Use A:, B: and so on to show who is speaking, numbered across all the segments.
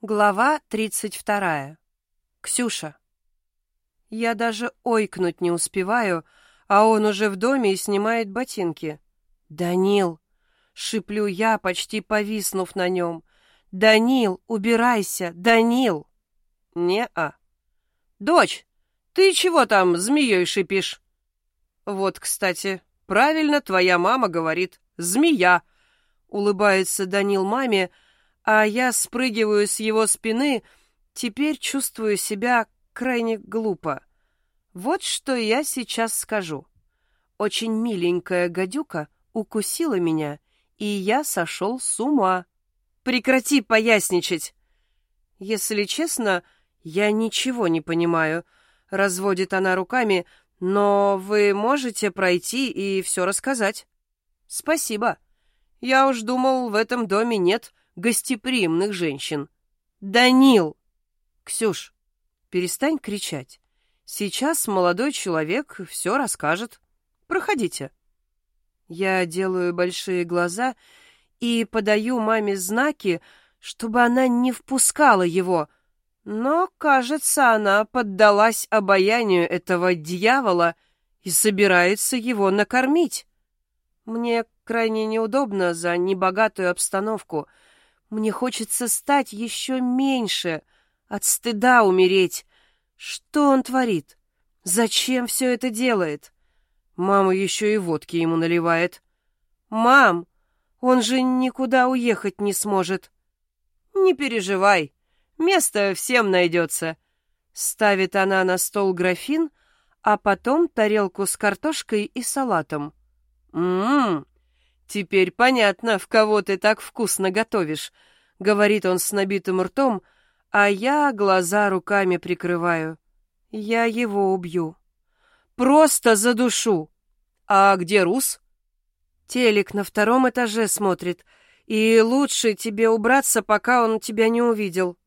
A: Глава тридцать вторая. Ксюша. Я даже ойкнуть не успеваю, а он уже в доме и снимает ботинки. «Данил!» — шиплю я, почти повиснув на нем. «Данил, убирайся! Данил!» «Не-а!» «Дочь, ты чего там змеей шипишь?» «Вот, кстати, правильно твоя мама говорит. Змея!» — улыбается Данил маме, — а я спрыгиваю с его спины, теперь чувствую себя крайне глупо. Вот что я сейчас скажу. Очень миленькая гадюка укусила меня, и я сошел с ума. Прекрати поясничать. Если честно, я ничего не понимаю. Разводит она руками, но вы можете пройти и все рассказать. Спасибо. Я уж думал, в этом доме нет гостеприимных женщин. «Данил!» «Ксюш, перестань кричать. Сейчас молодой человек все расскажет. Проходите». Я делаю большие глаза и подаю маме знаки, чтобы она не впускала его. Но, кажется, она поддалась обаянию этого дьявола и собирается его накормить. Мне крайне неудобно за небогатую обстановку — мне хочется стать еще меньше, от стыда умереть. Что он творит? Зачем все это делает? Мама еще и водки ему наливает. «Мам, он же никуда уехать не сможет». «Не переживай, место всем найдется». Ставит она на стол графин, а потом тарелку с картошкой и салатом. «М-м-м, «Теперь понятно, в кого ты так вкусно готовишь», — говорит он с набитым ртом, а я глаза руками прикрываю. Я его убью. Просто задушу. А где Рус? Телек на втором этаже смотрит, и лучше тебе убраться, пока он тебя не увидел.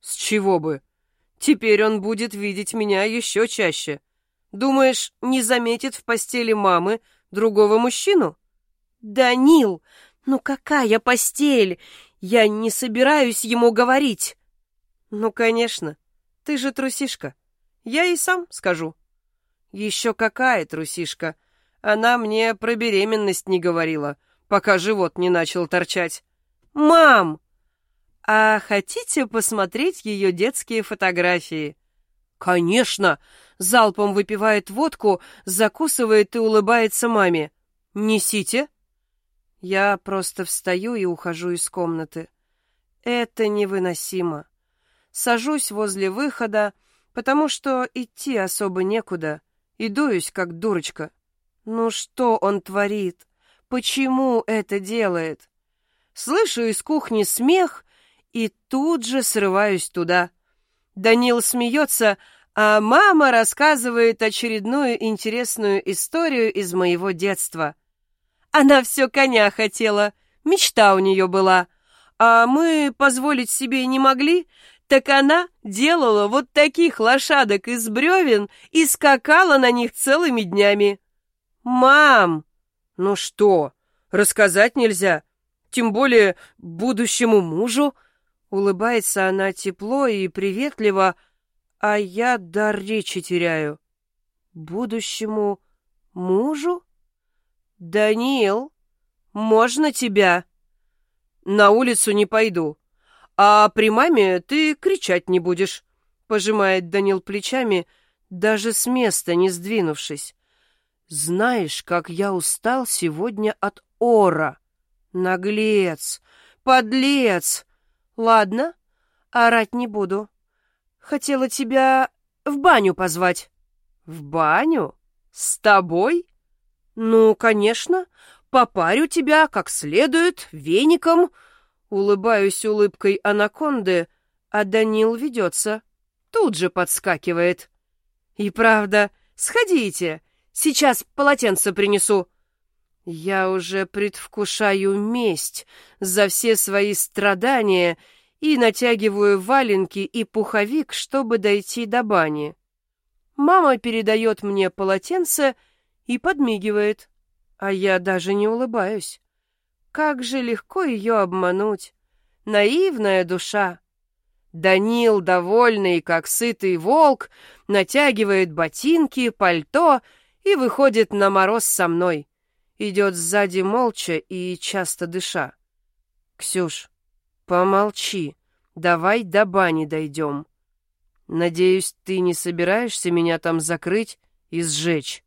A: С чего бы? Теперь он будет видеть меня еще чаще. Думаешь, не заметит в постели мамы другого мужчину? «Данил, ну какая постель? Я не собираюсь ему говорить». «Ну, конечно. Ты же трусишка. Я и сам скажу». «Еще какая трусишка? Она мне про беременность не говорила, пока живот не начал торчать». «Мам!» «А хотите посмотреть ее детские фотографии?» «Конечно!» Залпом выпивает водку, закусывает и улыбается маме. «Несите!» Я просто встаю и ухожу из комнаты. Это невыносимо. Сажусь возле выхода, потому что идти особо некуда, и дуюсь, как дурочка. Ну что он творит? Почему это делает? Слышу из кухни смех и тут же срываюсь туда. Данил смеется, а мама рассказывает очередную интересную историю из моего детства — она все коня хотела, мечта у нее была. А мы позволить себе не могли, так она делала вот таких лошадок из бревен и скакала на них целыми днями. «Мам!» «Ну что, рассказать нельзя? Тем более будущему мужу?» Улыбается она тепло и приветливо, а я дар речи теряю. «Будущему мужу?» «Даниил, можно тебя?» «На улицу не пойду. А при маме ты кричать не будешь», — пожимает Данил плечами, даже с места не сдвинувшись. «Знаешь, как я устал сегодня от ора? Наглец! Подлец! Ладно, орать не буду. Хотела тебя в баню позвать». «В баню? С тобой?» «Ну, конечно, попарю тебя как следует, веником». Улыбаюсь улыбкой анаконды, а Данил ведется. Тут же подскакивает. «И правда, сходите, сейчас полотенце принесу». Я уже предвкушаю месть за все свои страдания и натягиваю валенки и пуховик, чтобы дойти до бани. Мама передает мне полотенце — и подмигивает, а я даже не улыбаюсь. Как же легко ее обмануть. Наивная душа. Данил, довольный, как сытый волк, натягивает ботинки, пальто и выходит на мороз со мной. Идет сзади молча и часто дыша. «Ксюш, помолчи, давай до бани дойдем. Надеюсь, ты не собираешься меня там закрыть и сжечь?»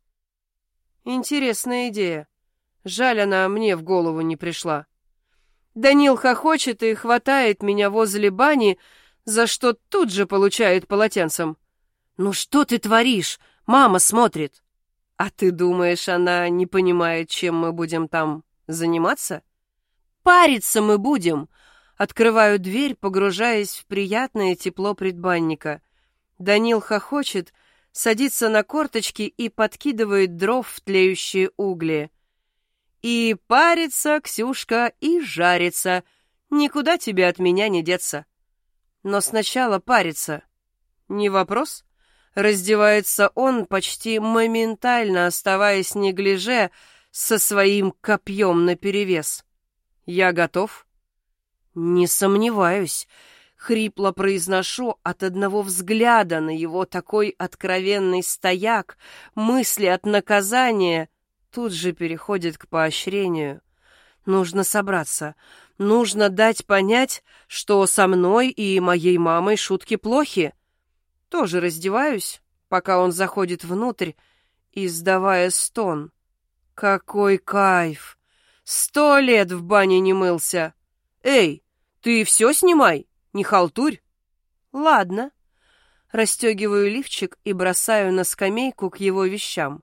A: Интересная идея. Жаль, она мне в голову не пришла. Данил хохочет и хватает меня возле бани, за что тут же получает полотенцем. «Ну что ты творишь? Мама смотрит!» «А ты думаешь, она не понимает, чем мы будем там заниматься?» «Париться мы будем!» Открываю дверь, погружаясь в приятное тепло предбанника. Данил хохочет, садится на корточки и подкидывает дров в тлеющие угли. И парится, Ксюшка, и жарится. Никуда тебе от меня не деться. Но сначала парится. Не вопрос? Раздевается он, почти моментально оставаясь неглиже, со своим копьем наперевес. Я готов? Не сомневаюсь. Хрипло произношу от одного взгляда на его такой откровенный стояк, мысли от наказания тут же переходит к поощрению. Нужно собраться. Нужно дать понять, что со мной и моей мамой шутки плохи. Тоже раздеваюсь, пока он заходит внутрь, издавая стон. Какой кайф! Сто лет в бане не мылся. Эй, ты все снимай, не халтурь. Ладно. Расстегиваю лифчик и бросаю на скамейку к его вещам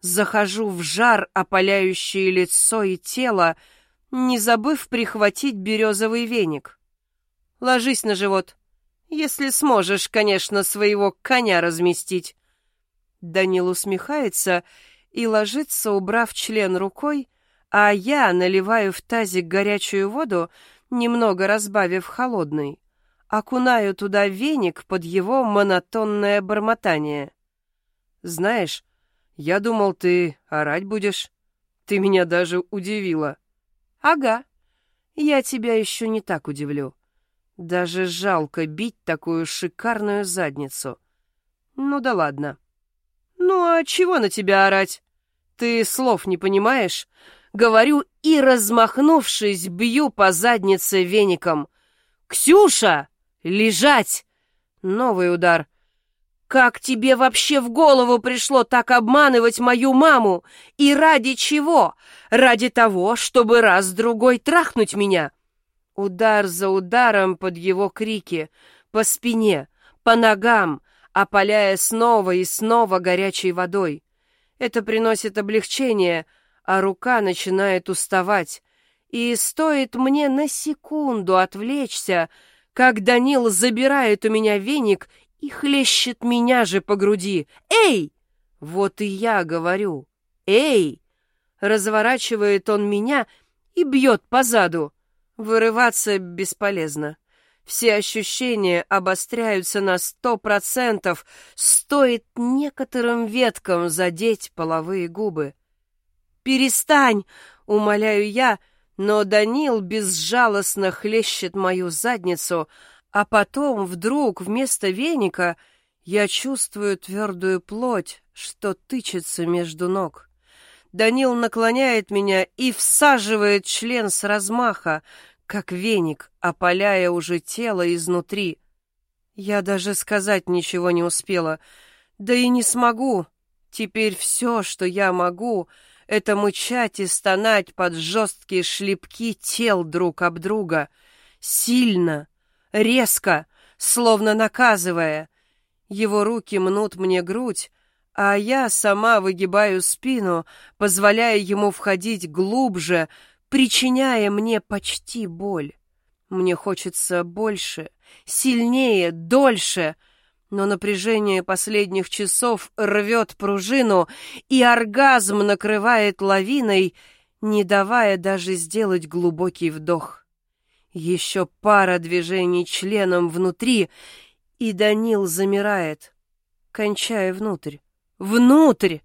A: захожу в жар, опаляющее лицо и тело, не забыв прихватить березовый веник. Ложись на живот, если сможешь, конечно, своего коня разместить. Данил усмехается и ложится, убрав член рукой, а я наливаю в тазик горячую воду, немного разбавив холодной. Окунаю туда веник под его монотонное бормотание. Знаешь, я думал, ты орать будешь. Ты меня даже удивила. Ага. Я тебя еще не так удивлю. Даже жалко бить такую шикарную задницу. Ну да ладно. Ну а чего на тебя орать? Ты слов не понимаешь? Говорю и, размахнувшись, бью по заднице веником. «Ксюша! Лежать!» Новый удар. Как тебе вообще в голову пришло так обманывать мою маму? И ради чего? Ради того, чтобы раз-другой трахнуть меня? Удар за ударом под его крики, по спине, по ногам, опаляя снова и снова горячей водой. Это приносит облегчение, а рука начинает уставать. И стоит мне на секунду отвлечься, как Данил забирает у меня веник и хлещет меня же по груди. «Эй!» Вот и я говорю. «Эй!» Разворачивает он меня и бьет по заду. Вырываться бесполезно. Все ощущения обостряются на сто процентов, стоит некоторым веткам задеть половые губы. «Перестань!» — умоляю я, но Данил безжалостно хлещет мою задницу, а потом вдруг вместо веника я чувствую твердую плоть, что тычется между ног. Данил наклоняет меня и всаживает член с размаха, как веник, опаляя уже тело изнутри. Я даже сказать ничего не успела, да и не смогу. Теперь все, что я могу, это мычать и стонать под жесткие шлепки тел друг об друга. Сильно, резко, словно наказывая. Его руки мнут мне грудь, а я сама выгибаю спину, позволяя ему входить глубже, причиняя мне почти боль. Мне хочется больше, сильнее, дольше, но напряжение последних часов рвет пружину, и оргазм накрывает лавиной, не давая даже сделать глубокий вдох. Еще пара движений членом внутри, и Данил замирает, кончая внутрь. Внутрь!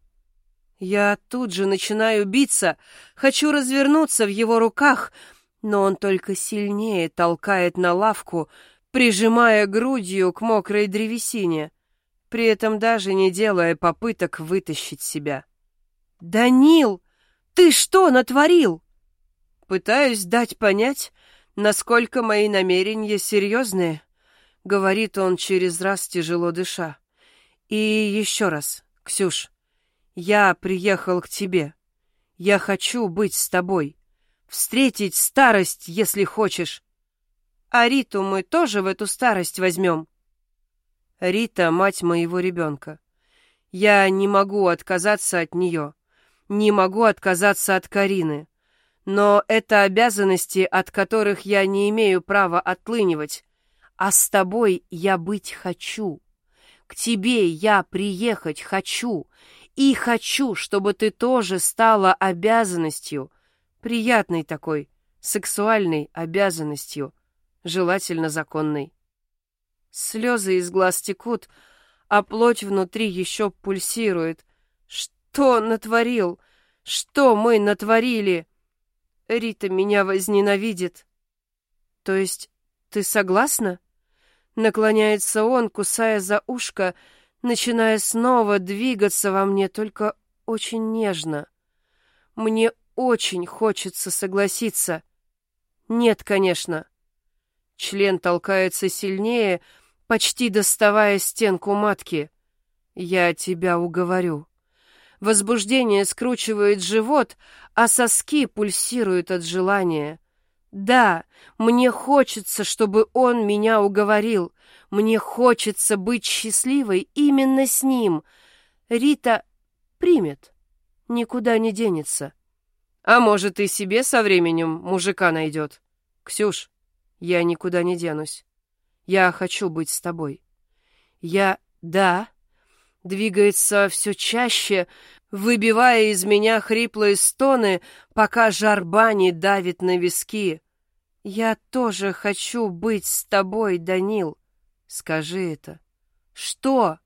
A: Я тут же начинаю биться, хочу развернуться в его руках, но он только сильнее толкает на лавку, прижимая грудью к мокрой древесине, при этом даже не делая попыток вытащить себя. «Данил, ты что натворил?» Пытаюсь дать понять, насколько мои намерения серьезные, говорит он через раз, тяжело дыша. И еще раз, Ксюш, я приехал к тебе. Я хочу быть с тобой. Встретить старость, если хочешь. А Риту мы тоже в эту старость возьмем. Рита — мать моего ребенка. Я не могу отказаться от нее. Не могу отказаться от Карины. Но это обязанности, от которых я не имею права отлынивать. А с тобой я быть хочу. К тебе я приехать хочу. И хочу, чтобы ты тоже стала обязанностью. Приятной такой, сексуальной обязанностью. Желательно законной. Слезы из глаз текут, а плоть внутри еще пульсирует. Что натворил? Что мы натворили? Рита меня возненавидит. То есть ты согласна? Наклоняется он, кусая за ушко, начиная снова двигаться во мне, только очень нежно. Мне очень хочется согласиться. Нет, конечно. Член толкается сильнее, почти доставая стенку матки. Я тебя уговорю. Возбуждение скручивает живот, а соски пульсируют от желания. Да, мне хочется, чтобы он меня уговорил. Мне хочется быть счастливой именно с ним. Рита примет, никуда не денется. А может, и себе со временем мужика найдет. Ксюш, я никуда не денусь. Я хочу быть с тобой. Я... да двигается все чаще, выбивая из меня хриплые стоны, пока жар бани давит на виски. «Я тоже хочу быть с тобой, Данил. Скажи это». «Что?»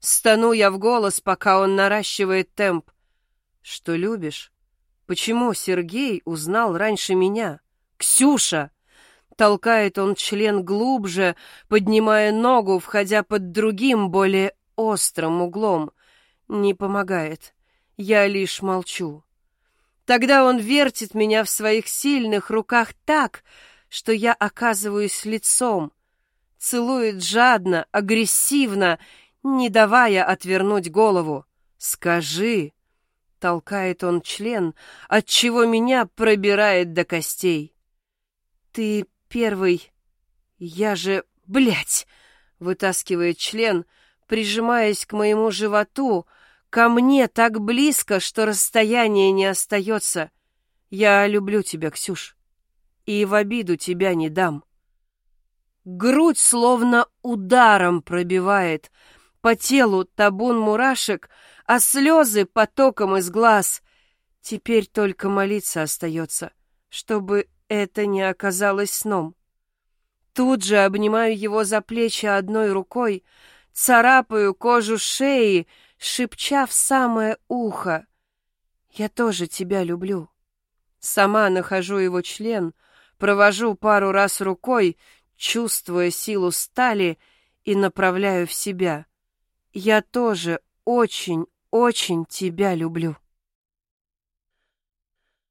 A: Стану я в голос, пока он наращивает темп. «Что любишь?» «Почему Сергей узнал раньше меня?» «Ксюша!» Толкает он член глубже, поднимая ногу, входя под другим, более острым углом. Не помогает. Я лишь молчу. Тогда он вертит меня в своих сильных руках так, что я оказываюсь лицом, целует жадно, агрессивно, не давая отвернуть голову. «Скажи!» — толкает он член, от чего меня пробирает до костей. «Ты первый. Я же... блядь!» — вытаскивает член — прижимаясь к моему животу, ко мне так близко, что расстояние не остается. Я люблю тебя, Ксюш, и в обиду тебя не дам. Грудь словно ударом пробивает, по телу табун мурашек, а слезы потоком из глаз. Теперь только молиться остается, чтобы это не оказалось сном. Тут же обнимаю его за плечи одной рукой, царапаю кожу шеи, шепча в самое ухо. «Я тоже тебя люблю». Сама нахожу его член, провожу пару раз рукой, чувствуя силу стали и направляю в себя. «Я тоже очень, очень тебя люблю».